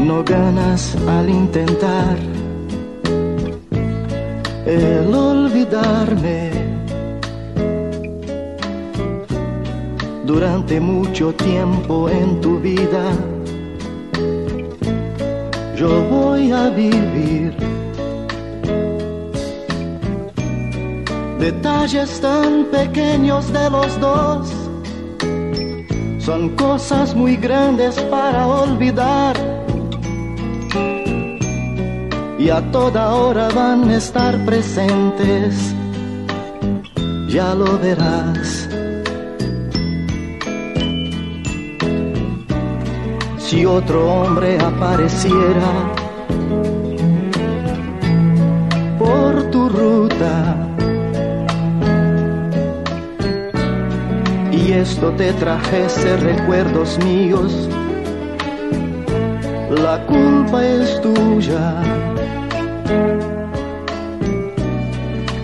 Tengo ganas al intentar el olvidarme. Durante mucho tiempo en tu vida, yo voy a vivir detalles tan pequeños de los dos son cosas muy grandes para olvidar. Y a toda hora van a estar presentes, ya lo verás. Si otro hombre apareciera por tu ruta, y esto te trajese recuerdos míos, la culpa es tuya.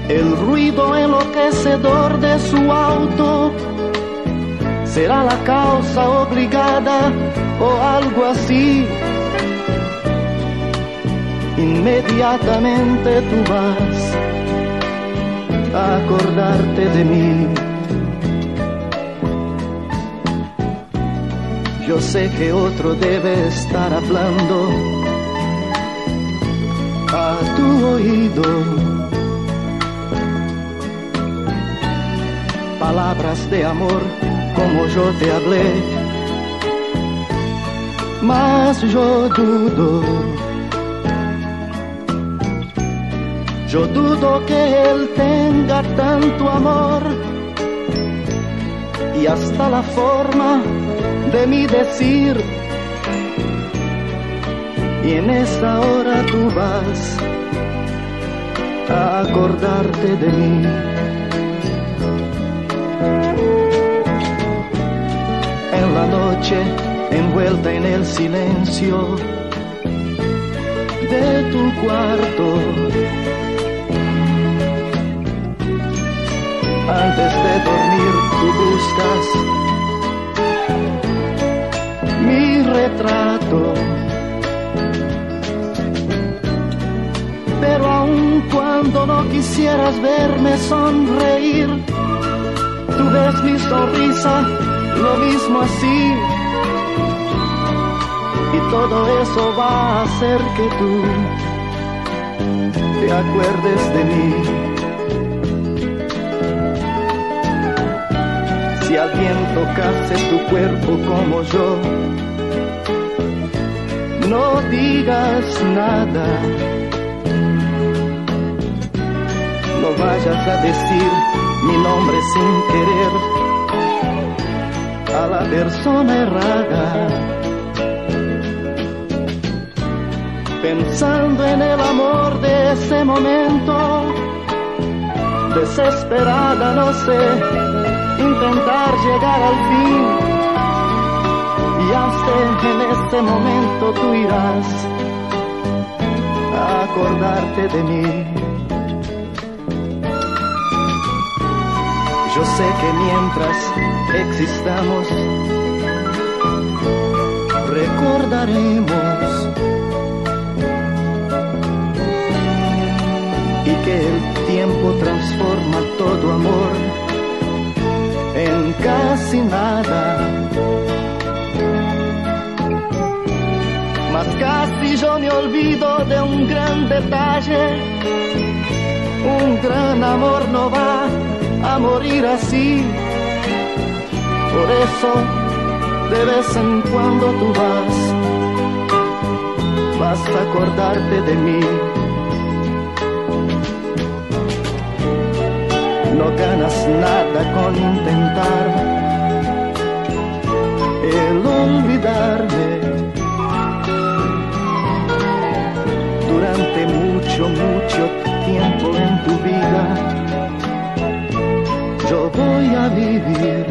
El ruido enloquecedor de su auto será la causa obligada o algo así. Inmediatamente tú vas a acordarte de mí. Yo sé que otro debe estar hablando a tu oído. Palabras de amor como yo te hablé, mas yo dudo. Yo dudo que él tenga tanto amor y hasta la forma de mi decir. Y en esta hora tú vas a acordarte de mí. En la noche, envuelta en el silencio de tu cuarto. Antes de dormir tú buscas mi retrato. Pero aun cuando no quisieras verme sonreír, tú ves mi sonrisa lo mismo así. Y todo eso va a hacer que tú te acuerdes de mí. Si alguien tocase tu cuerpo como yo, no digas nada. No vayas a decir mi nombre sin querer a la persona errada. Pensando en el amor de ese momento, desesperada no sé, llegar al fin. Y hasta en este momento tú irás a acordarte de mí. Yo sé que mientras existamos, recordaremos y que el tiempo transforma todo amor en casi nada. Mas casi yo me olvido de un gran detalle, un gran amor no va a morir así. Por eso, de vez en cuando tú vas, vas a acordarte de mí. Nada con intentar el olvidarme. Durante mucho, mucho tiempo en tu vida yo voy a vivir